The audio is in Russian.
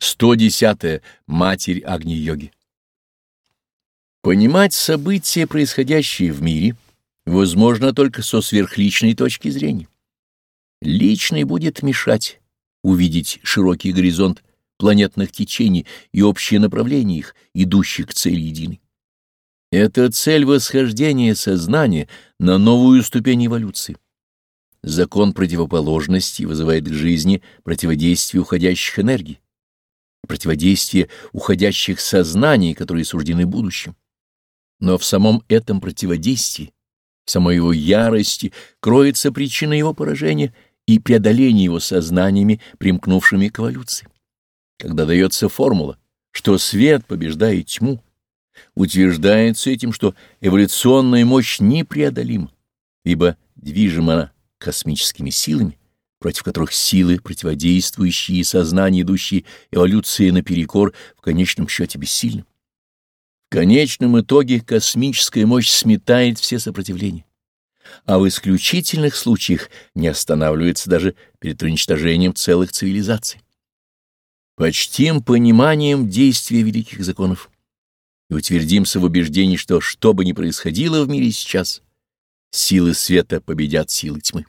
110. -е. Матерь Агни-йоги. Понимать события, происходящие в мире, возможно только со сверхличной точки зрения. Личный будет мешать увидеть широкий горизонт планетных течений и общее направление их, идущих к цели единой. Это цель восхождения сознания на новую ступень эволюции. Закон противоположности вызывает к жизни противодействие уходящих энергий противодействие уходящих сознаний, которые суждены будущим. Но в самом этом противодействии, в самой его ярости, кроется причина его поражения и преодоления его сознаниями, примкнувшими к эволюции. Когда дается формула, что свет побеждает тьму, утверждается этим, что эволюционная мощь непреодолима, ибо движима космическими силами, против которых силы, противодействующие и сознание, идущие эволюции наперекор, в конечном счете бессильны. В конечном итоге космическая мощь сметает все сопротивления, а в исключительных случаях не останавливается даже перед уничтожением целых цивилизаций. Почтим пониманием действия великих законов и утвердимся в убеждении, что что бы ни происходило в мире сейчас, силы света победят силы тьмы.